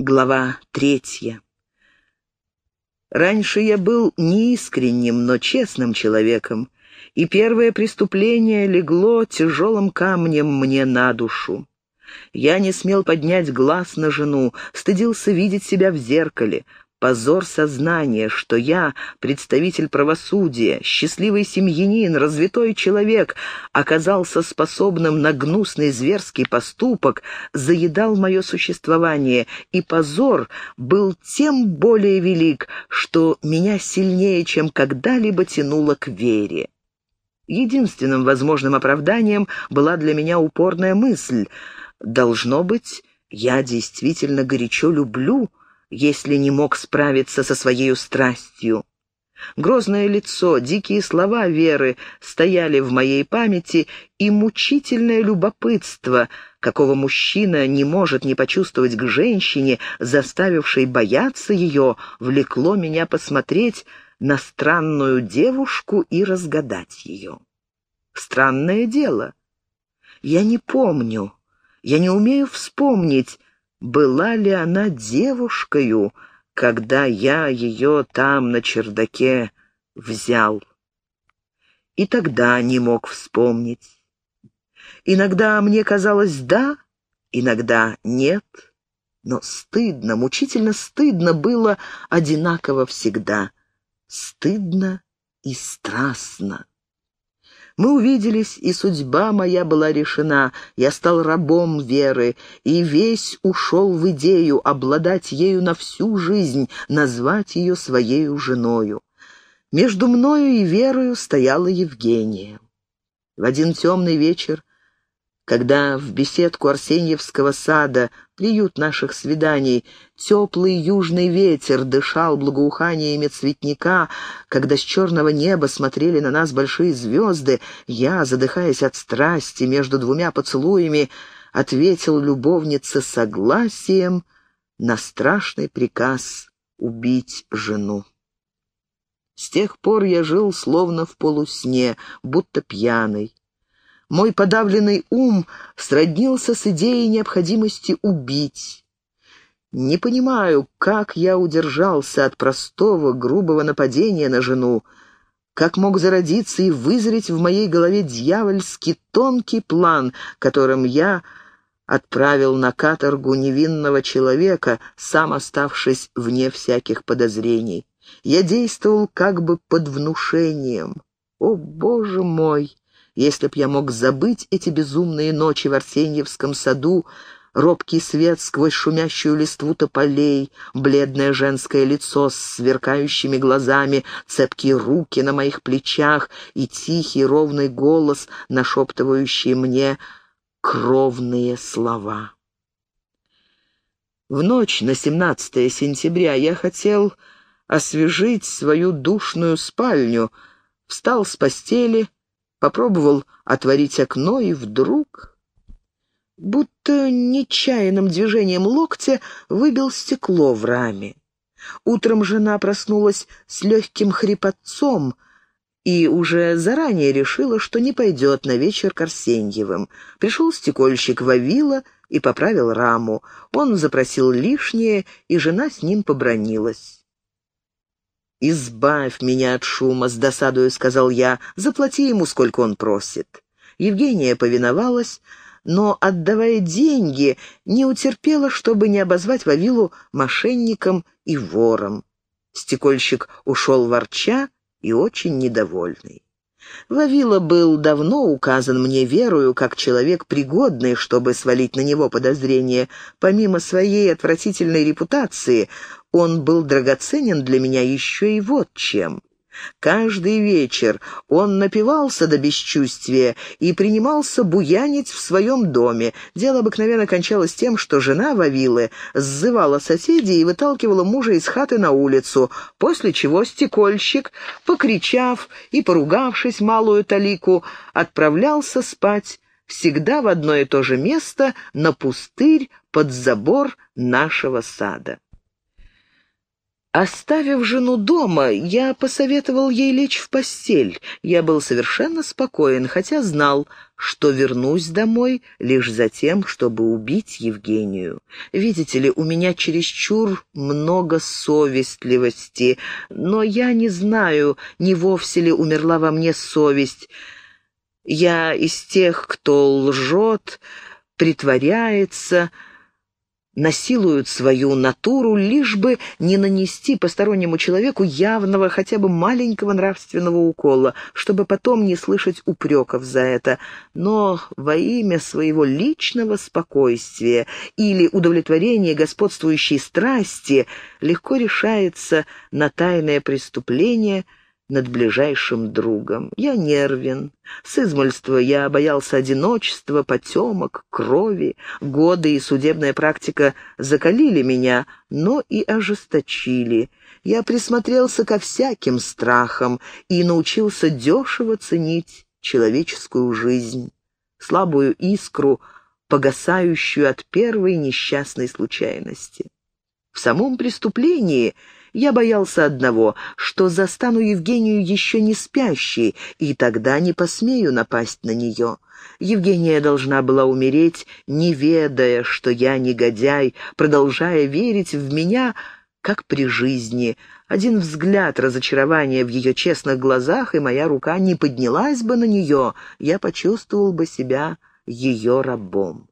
Глава третья. Раньше я был неискренним, но честным человеком, и первое преступление легло тяжелым камнем мне на душу. Я не смел поднять глаз на жену, стыдился видеть себя в зеркале, Позор сознания, что я, представитель правосудия, счастливый семьянин, развитой человек, оказался способным на гнусный зверский поступок, заедал мое существование, и позор был тем более велик, что меня сильнее, чем когда-либо тянуло к вере. Единственным возможным оправданием была для меня упорная мысль. Должно быть, я действительно горячо люблю если не мог справиться со своей страстью. Грозное лицо, дикие слова Веры стояли в моей памяти, и мучительное любопытство, какого мужчина не может не почувствовать к женщине, заставившей бояться ее, влекло меня посмотреть на странную девушку и разгадать ее. Странное дело. Я не помню, я не умею вспомнить, была ли она девушкою, когда я ее там на чердаке взял. И тогда не мог вспомнить. Иногда мне казалось «да», иногда «нет», но стыдно, мучительно стыдно было одинаково всегда. Стыдно и страстно. Мы увиделись, и судьба моя была решена. Я стал рабом веры, и весь ушел в идею обладать ею на всю жизнь, назвать ее своею женою. Между мною и верою стояла Евгения. В один темный вечер когда в беседку Арсеньевского сада, приют наших свиданий, теплый южный ветер дышал благоуханиями цветника, когда с черного неба смотрели на нас большие звезды, я, задыхаясь от страсти между двумя поцелуями, ответил любовнице согласием на страшный приказ убить жену. С тех пор я жил словно в полусне, будто пьяный. Мой подавленный ум сроднился с идеей необходимости убить. Не понимаю, как я удержался от простого, грубого нападения на жену, как мог зародиться и вызреть в моей голове дьявольский тонкий план, которым я отправил на каторгу невинного человека, сам оставшись вне всяких подозрений. Я действовал как бы под внушением. О, Боже мой! Если б я мог забыть эти безумные ночи в Арсеньевском саду, робкий свет сквозь шумящую листву тополей, бледное женское лицо с сверкающими глазами, цепкие руки на моих плечах и тихий ровный голос, нашептывающий мне кровные слова. В ночь на 17 сентября я хотел освежить свою душную спальню, встал с постели Попробовал отворить окно, и вдруг... Будто нечаянным движением локтя выбил стекло в раме. Утром жена проснулась с легким хрипотцом и уже заранее решила, что не пойдет на вечер к Арсеньевым. Пришел стекольщик Вавила и поправил раму. Он запросил лишнее, и жена с ним побронилась. «Избавь меня от шума», — с досадою сказал я, — «заплати ему, сколько он просит». Евгения повиновалась, но, отдавая деньги, не утерпела, чтобы не обозвать Вавилу мошенником и вором. Стекольщик ушел ворча и очень недовольный. Вавила был давно указан мне верою как человек пригодный, чтобы свалить на него подозрения. Помимо своей отвратительной репутации, он был драгоценен для меня еще и вот чем. Каждый вечер он напивался до бесчувствия и принимался буянить в своем доме. Дело обыкновенно кончалось тем, что жена Вавилы сзывала соседей и выталкивала мужа из хаты на улицу, после чего стекольщик, покричав и поругавшись малую талику, отправлялся спать всегда в одно и то же место на пустырь под забор нашего сада. Оставив жену дома, я посоветовал ей лечь в постель. Я был совершенно спокоен, хотя знал, что вернусь домой лишь за тем, чтобы убить Евгению. Видите ли, у меня чересчур много совестливости, но я не знаю, не вовсе ли умерла во мне совесть. Я из тех, кто лжет, притворяется, насилуют свою натуру, лишь бы не нанести постороннему человеку явного, хотя бы маленького нравственного укола, чтобы потом не слышать упреков за это, но во имя своего личного спокойствия или удовлетворения господствующей страсти легко решается на тайное преступление – над ближайшим другом. Я нервен. С измольства я боялся одиночества, потемок, крови. Годы и судебная практика закалили меня, но и ожесточили. Я присмотрелся ко всяким страхам и научился дешево ценить человеческую жизнь, слабую искру, погасающую от первой несчастной случайности. В самом преступлении — я боялся одного, что застану Евгению еще не спящей, и тогда не посмею напасть на нее. Евгения должна была умереть, не ведая, что я негодяй, продолжая верить в меня, как при жизни. Один взгляд разочарования в ее честных глазах, и моя рука не поднялась бы на нее, я почувствовал бы себя ее рабом.